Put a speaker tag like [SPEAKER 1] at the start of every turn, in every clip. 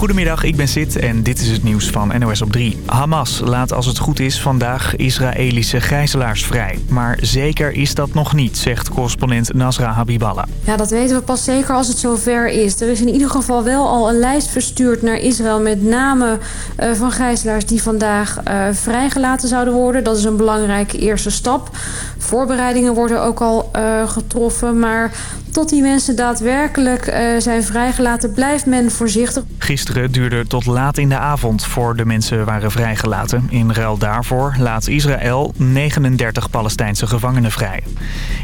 [SPEAKER 1] Goedemiddag, ik ben Sid en dit is het nieuws van NOS op 3. Hamas laat als het goed is vandaag Israëlische gijzelaars vrij. Maar zeker is dat nog niet, zegt correspondent Nasra Habiballah.
[SPEAKER 2] Ja, dat weten we pas zeker als het zover is. Er is in ieder geval wel al een lijst verstuurd naar Israël... met namen uh, van gijzelaars die vandaag uh, vrijgelaten zouden worden. Dat is een belangrijke eerste stap. Voorbereidingen worden ook al uh, getroffen, maar tot die mensen daadwerkelijk uh, zijn vrijgelaten blijft men voorzichtig.
[SPEAKER 1] Gisteren duurde tot laat in de avond voor de mensen waren vrijgelaten. In ruil daarvoor laat Israël 39 Palestijnse gevangenen vrij.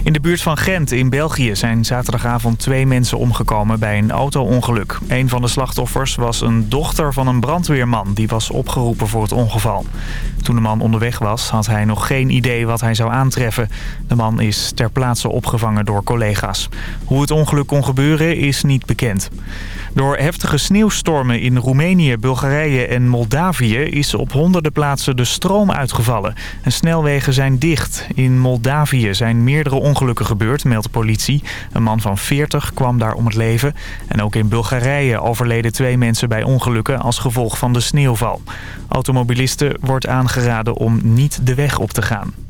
[SPEAKER 1] In de buurt van Gent in België zijn zaterdagavond twee mensen omgekomen bij een auto-ongeluk. Een van de slachtoffers was een dochter van een brandweerman die was opgeroepen voor het ongeval. Toen de man onderweg was had hij nog geen idee wat hij zou aantreffen. De man is ter plaatse opgevangen door collega's. Hoe het ongeluk kon gebeuren is niet bekend. Door heftige sneeuwstormen in Roemenië, Bulgarije en Moldavië is op honderden plaatsen de stroom uitgevallen. En snelwegen zijn dicht. In Moldavië zijn meerdere ongelukken gebeurd, meldt de politie. Een man van 40 kwam daar om het leven. En ook in Bulgarije overleden twee mensen bij ongelukken als gevolg van de sneeuwval. Automobilisten wordt aangeraden om niet de weg op te gaan.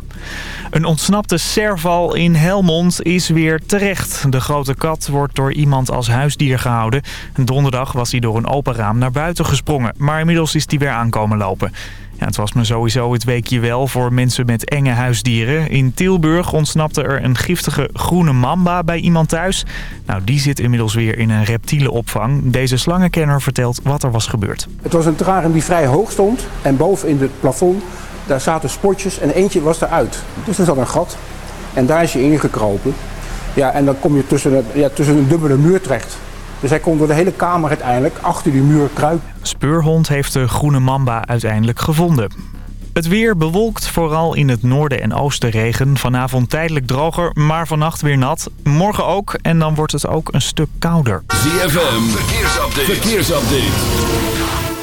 [SPEAKER 1] Een ontsnapte serval in Helmond is weer terecht. De grote kat wordt door iemand als huisdier gehouden. Donderdag was hij door een open raam naar buiten gesprongen. Maar inmiddels is hij weer aankomen lopen. Ja, het was me sowieso het weekje wel voor mensen met enge huisdieren. In Tilburg ontsnapte er een giftige groene mamba bij iemand thuis. Nou, die zit inmiddels weer in een reptielenopvang. Deze slangenkenner vertelt wat er was gebeurd.
[SPEAKER 3] Het was een terrarium die vrij hoog stond en boven in het plafond daar zaten spotjes en eentje was eruit. Dus er zat een gat en daar is hij ingekropen. Ja, en dan kom je tussen, ja, tussen een dubbele muur terecht. Dus hij kon door de hele kamer uiteindelijk achter die muur kruipen.
[SPEAKER 1] Speurhond heeft de groene mamba uiteindelijk gevonden. Het weer bewolkt, vooral in het noorden en oosten regen. Vanavond tijdelijk droger, maar vannacht weer nat. Morgen ook en dan wordt het ook een stuk kouder.
[SPEAKER 4] ZFM, verkeersupdate. verkeersupdate.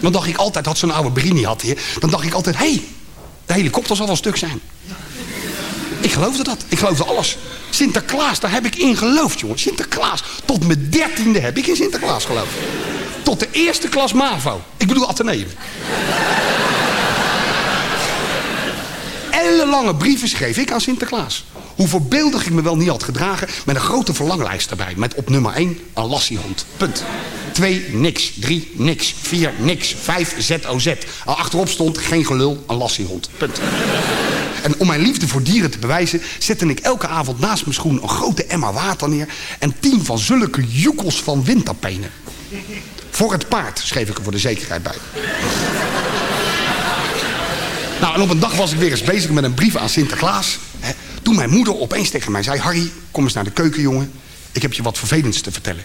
[SPEAKER 5] Dan dacht ik altijd, had zo'n oude Berini had hier. Dan dacht ik altijd, hé, hey, de helikopter zal wel stuk zijn. Ik geloofde dat. Ik geloofde alles. Sinterklaas, daar heb ik in geloofd, jongen. Sinterklaas. Tot mijn dertiende heb ik in Sinterklaas geloofd. Tot de eerste klas MAVO. Ik bedoel Atheneum. Ellenlange brieven schreef ik aan Sinterklaas. Hoe voorbeeldig ik me wel niet had gedragen... met een grote verlanglijst erbij. Met op nummer 1 een lassiehond. Punt. 2 niks. 3 niks. 4 niks. 5 ZOZ. Al achterop stond geen gelul, een lassiehond. Punt. En om mijn liefde voor dieren te bewijzen... zette ik elke avond naast mijn schoen een grote emmer water neer... en tien van zulke joekels van windtapenen. Voor het paard, schreef ik er voor de zekerheid bij. Nou, en op een dag was ik weer eens bezig met een brief aan Sinterklaas. Hè, toen mijn moeder opeens tegen mij zei... Harry, kom eens naar de keuken, jongen. Ik heb je wat vervelends te vertellen.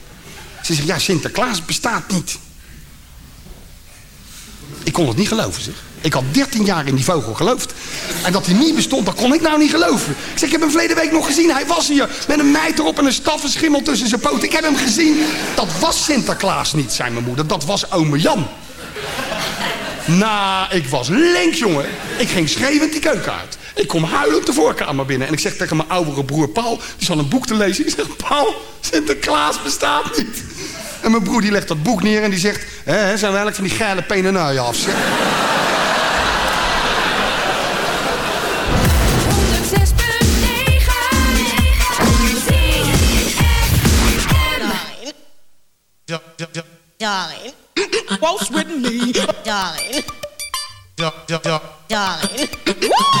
[SPEAKER 5] Ze zegt, ja, Sinterklaas bestaat niet. Ik kon het niet geloven, zeg. Ik had 13 jaar in die vogel geloofd. En dat hij niet bestond, dat kon ik nou niet geloven. Ik zeg, ik heb hem verleden week nog gezien. Hij was hier met een meid erop en een staffenschimmel tussen zijn poten. Ik heb hem gezien. Dat was Sinterklaas niet, zei mijn moeder. Dat was ome Jan. Nou, ik was links, jongen. Ik ging schreeuwend die keuken uit. Ik kom huilend de voorkamer binnen. En ik zeg tegen mijn oudere broer Paul, die zat een boek te lezen. Ik zeg, Paul, Sinterklaas bestaat niet. En mijn broer die legt dat boek neer en die zegt... Hé, zijn we eigenlijk van die geile penenuien af, zeg.
[SPEAKER 6] Ja, ja, ja. Darling. Waltz with me. Darling. Ja, ja, ja. Darling. Woo! Darling.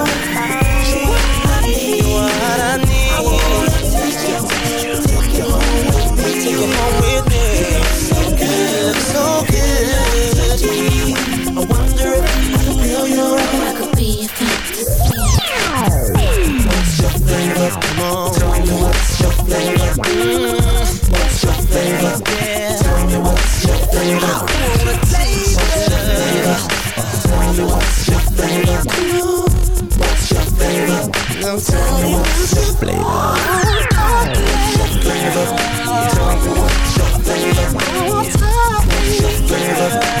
[SPEAKER 7] What's your flavor? Yeah. Tell me what's your flavor? I? Tell me what's your flavor? What's your tell me what's your flavor? What's your flavor? Tell me what's your flavor?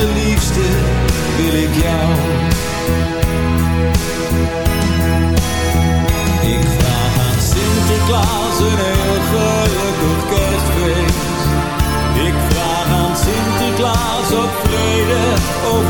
[SPEAKER 8] Liefste wil ik jou. Ik vraag aan Sinterklaas een heel gelukkig kerstfeest. Ik vraag aan Sinterklaas
[SPEAKER 9] op
[SPEAKER 10] vrede, oh,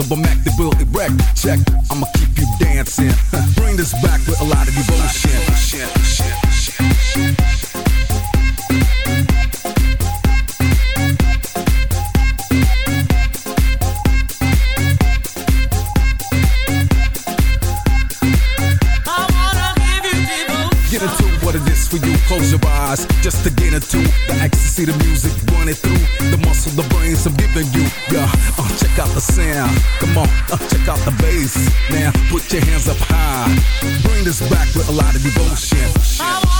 [SPEAKER 10] all the skills of a Mac that will erect. Check, I'ma keep you dancing. Bring this back with a lot of devotion. Get into what it is for you. Close your eyes just to get into the ecstasy, the music running through the muscle, the brains I'm giving you. Sound. Come on, uh, check out the bass. Now put your hands up high. Bring this back with a lot of devotion.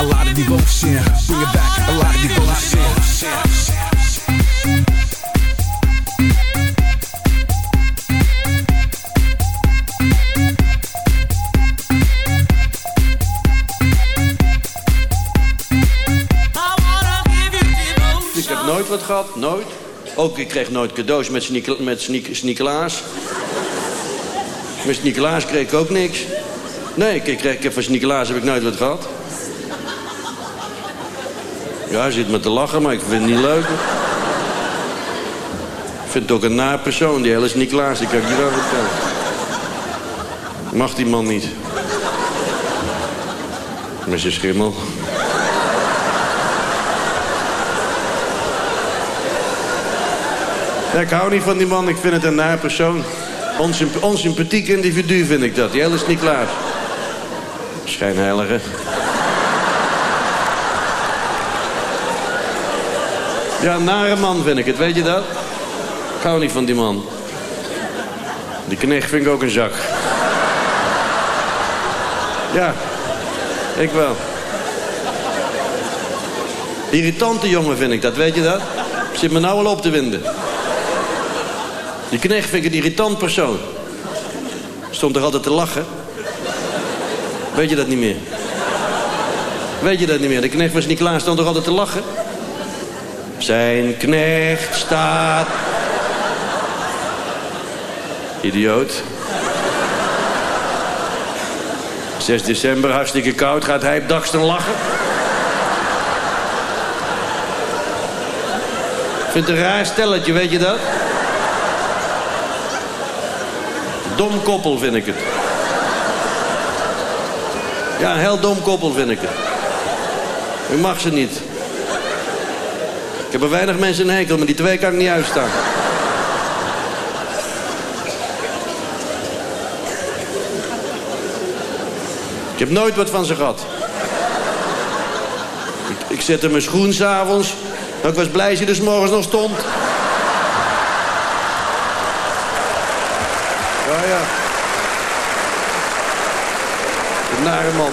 [SPEAKER 10] A lot of devotion. Bring it back. A lot of devotion.
[SPEAKER 11] Nooit wat gehad, nooit. Ook ik kreeg nooit cadeaus met, Sneek, met. Met kreeg ik ook niks. Nee, ik, kreeg, van Sneekelaas heb ik nooit wat gehad. Ja, hij zit me te lachen, maar ik vind het niet leuk. Ik vind het ook een naar persoon, die hele Sneekelaas, die kan ik je wel vertellen. Mag die man niet. Met zijn schimmel. Ik hou niet van die man, ik vind het een naar persoon. Onsymp onsympathiek individu vind ik dat. Die hele is niet klaar. Schijnheilige. Ja, een nare man vind ik het, weet je dat? Ik hou niet van die man. Die knecht vind ik ook een zak. Ja, ik wel. Irritante jongen vind ik dat, weet je dat? Zit me nou al op te winden. Die knecht vind ik een irritant persoon. Stond er altijd te lachen. Weet je dat niet meer? Weet je dat niet meer? De knecht was niet klaar, stond er altijd te lachen. Zijn knecht staat... Idioot. 6 december, hartstikke koud, gaat hij op daksten lachen. Het een raar stelletje, weet je dat? Dom koppel vind ik het. Ja, een heel dom koppel vind ik het. Ik mag ze niet. Ik heb er weinig mensen een hekel, maar die twee kan ik niet uitstaan. Ik heb nooit wat van ze gehad. Ik, ik zette mijn schoen s'avonds. Ik was blij dat hij er 's morgens nog stond. Ja, ja. Een nare man.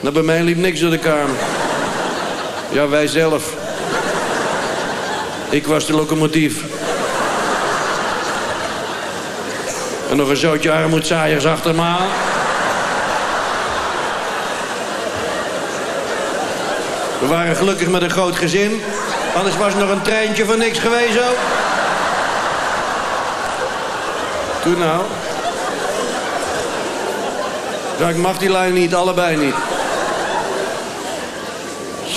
[SPEAKER 11] Nou, bij mij liep niks door de kamer. Ja, wij zelf. Ik was de locomotief. En nog een zootje armoedzaaiers achter me aan. We waren gelukkig met een groot gezin. Anders was nog een treintje van niks geweest ook. Toen nou. Ja, ik mag die lijn niet, allebei niet.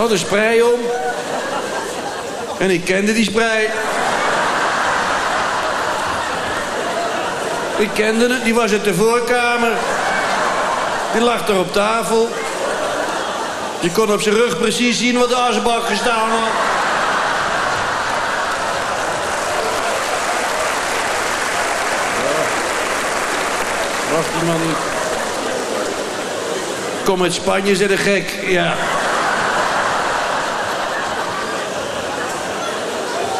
[SPEAKER 11] Had een sprei om. En ik kende die sprei. Ik kende het, die was uit de voorkamer. Die lag er op tafel. Je kon op zijn rug precies zien wat de asbak gestaan had. Ja. Wacht die man. Kom uit Spanje, zit een gek. Ja.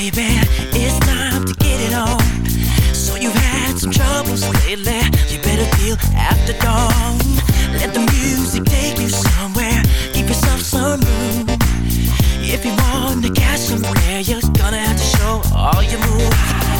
[SPEAKER 12] baby, it's time to get it on. So you've had some troubles lately, you better after dawn. Let the music take you somewhere, yourself some room. If you wanna get somewhere, you're gonna have to show all your moves.